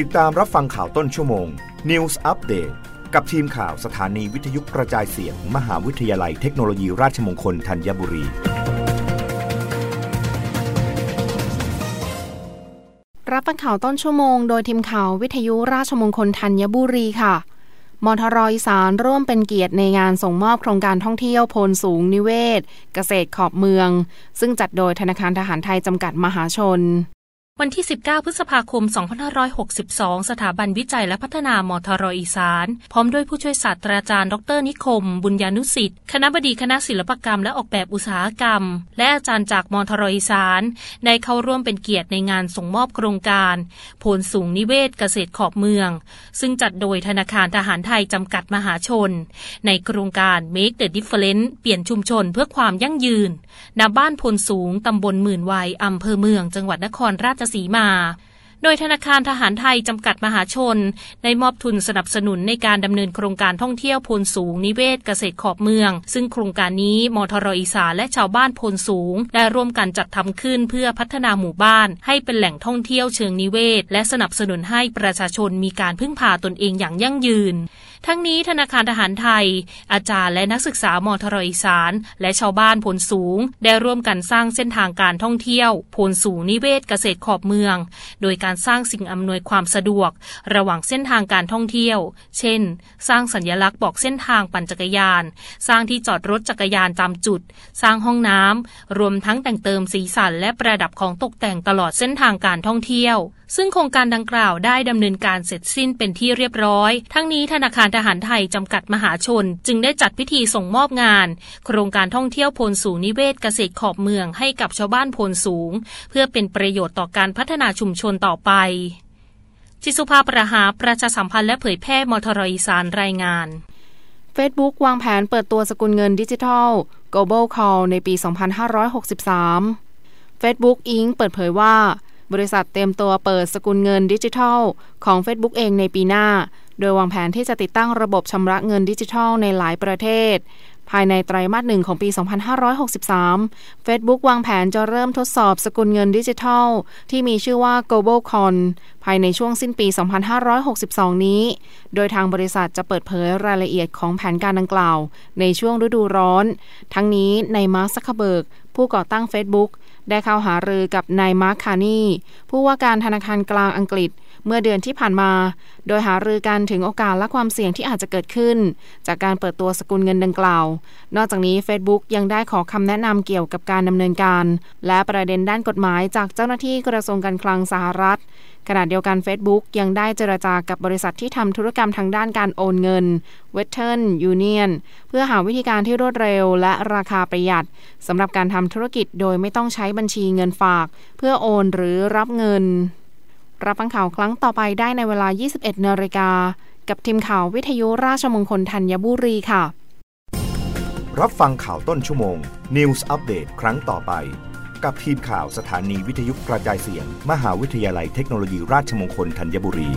ติดตามรับฟังข่าวต้นชั่วโมง News Update กับทีมข่าวสถานีวิทยุกระจายเสียง มหาวิทยาลัยเทคโนโลยีราชมงคลธัญบุรี รับฟังข่าวต้นชั่วโมง โดยทีมข่าววิทยุราชมงคลธัญบุรีค่ะมทรอีสานร่วมเป็นเกียรติในงานส่งมอบโครงการท่องเที่ยวโพนสูงนิเวศ เกษตรขอบเมือง ซึ่งจัดโดยธนาคารทหารไทยจำกัดมหาชน วันที่ 19 พฤษภาคม 2562 สถาบันวิจัยและพัฒนามทรอีสาน พร้อมด้วยผู้ช่วยศาสตราจารย์ ดรนิคม บุญญานุสิทธิ์ คณะบดีคณะศิลปกรรมและออกแบบอุตสาหกรรม และอาจารย์จากมทรอีสานได้เข้าร่วมเป็นเกียรติในงานส่งมอบโครงการ โพลสูงนิเวศเกษตรขอบเมือง ซึ่งจัดโดยธนาคารทหารไทยจำกัดมหาชน ในโครงการ Make the Difference เปลี่ยนชุมชนเพื่อความยั่งยืนณบ้านพลสูงตำบลหมื่นวัยอำเภอเมือง จังหวัดนครราชสีมา โดยธนาคารทหารไทยจำกัดมหาชน ได้มอบทุนสนับสนุนในการดำเนินโครงการท่องเที่ยวพลสูงนิเวศเกษตรขอบเมือง ซึ่งโครงการนี้มทรอีสานและชาวบ้านพลสูง ได้ร่วมกันจัดทำขึ้นเพื่อพัฒนาหมู่บ้าน ให้เป็นแหล่งท่องเที่ยวเชิงนิเวศ และสนับสนุนให้ประชาชนมีการพึ่งพาตนเองอย่างยั่งยืน ทั้งนี้ธนาคารทหารไทย อาจารย์และนักศึกษามทรอีสานและชาวบ้านพลสูง ได้ร่วมกันสร้างเส้นทางการท่องเที่ยวพลสูงนิเวศเกษตรขอบเมือง โดยการสร้างสิ่งอำนวยความสะดวก ระหว่างเส้นทางการท่องเที่ยว เช่น สร้างสัญลักษณ์บอกเส้นทางปั่นจักรยาน สร้างที่จอดรถจักรยานตามจุด สร้างห้องน้ำรวมทั้งแต่งเติมสีสันและประดับของตกแต่งตลอดเส้นทางการท่องเที่ยวซึ่งโครงการดังกล่าวได้ดำเนินการเสร็จสิ้นเป็นที่เรียบร้อย ทั้งนี้ธนาคารทหารไทยจำกัดมหาชน จึงได้จัดพิธีส่งมอบงาน โครงการท่องเที่ยวพลสูงนิเวศเกษตรขอบเมืองให้กับชาวบ้านพลสูง เพื่อเป็นประโยชน์ต่อการพัฒนาชุมชนต่อไป จิสุภาประหาประชาสัมพันธ์และเผยแพร่มทรอีสานรายงาน Facebook วางแผนเปิดตัวสกุลเงินดิจิทัล Global Call ในปี 2563 Facebook Inc. เปิดเผยว่า บริษัทเตรียมตัวเปิดสกุลเงินดิจิทัล ของ Facebook เองในปีหน้า โดยวางแผนที่จะติดตั้งระบบชำระเงินดิจิทัลในหลายประเทศ ภายในไตรมาสหนึ่งของปี 2563 Facebook วางแผนจะเริ่มทดสอบสกุลเงินดิจิทัล ที่มีชื่อว่า GlobalCoin ภายในช่วงสิ้นปี 2562 นี้ โดยทางบริษัทจะเปิดเผยรายละเอียดของแผนการดังกล่าว ในช่วงฤดูร้อน ทั้งนี้นายมาร์คซักเคอร์เบิร์ก ผู้ก่อตั้ง Facebook ได้เข้าหารือกับนายมาร์คคาร์นีย์ผู้ว่าการธนาคารกลางอังกฤษเมื่อเดือนที่ผ่านมา โดยหารือกันถึงโอกาสและความเสี่ยงที่อาจจะเกิดขึ้น จากการเปิดตัวสกุลเงินดังกล่าว นอกจากนี้ Facebook ยังได้ขอคำแนะนำเกี่ยวกับการดำเนินการ และประเด็นด้านกฎหมายจากเจ้าหน้าที่กระทรวงการคลังสหรัฐ ขณะเดียวกัน Facebook ยังได้เจรจากับบริษัทที่ทำธุรกรรมทางด้านการโอนเงิน Western Union เพื่อหาวิธีการที่รวดเร็วและราคาประหยัดสำหรับการทำธุรกิจโดยไม่ต้องใช้บัญชีเงินฝาก เพื่อโอนหรือรับเงิน รับฟังข่าวครั้งต่อไปได้ในเวลา 21 นาฬิกา กับทีมข่าววิทยุราชมงคลธัญบุรีค่ะ รับฟังข่าวต้นชั่วโมง News อัปเดตครั้งต่อไป กับทีมข่าวสถานีวิทยุกระจายเสียง มหาวิทยาลัยเทคโนโลยีราชมงคลธัญบุรี